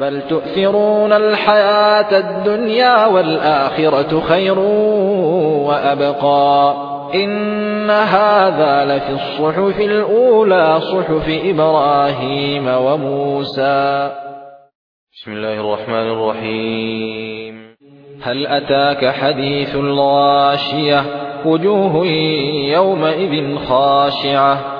بل تؤثرون الحياة الدنيا والآخرة خير وأبقى إن هذا لفي الصحف الأولى صحف إبراهيم وموسى. بسم الله الرحمن الرحيم. هل أتاك حديث الغاشية؟ وجوه يومئذ خاشعة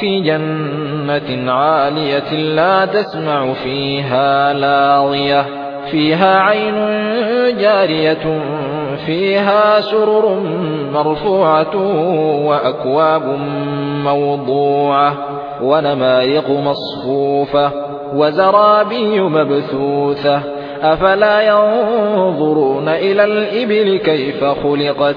في جنة عالية لا تسمع فيها لاغية فيها عين جارية فيها سرر مرفوعة وأكواب موضوعة ونمارق مصفوفة وزرابي مبثوثة. أفلا ينظرون إلى الإبل كيف خلقت؟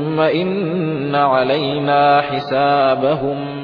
ثم إن علينا حسابهم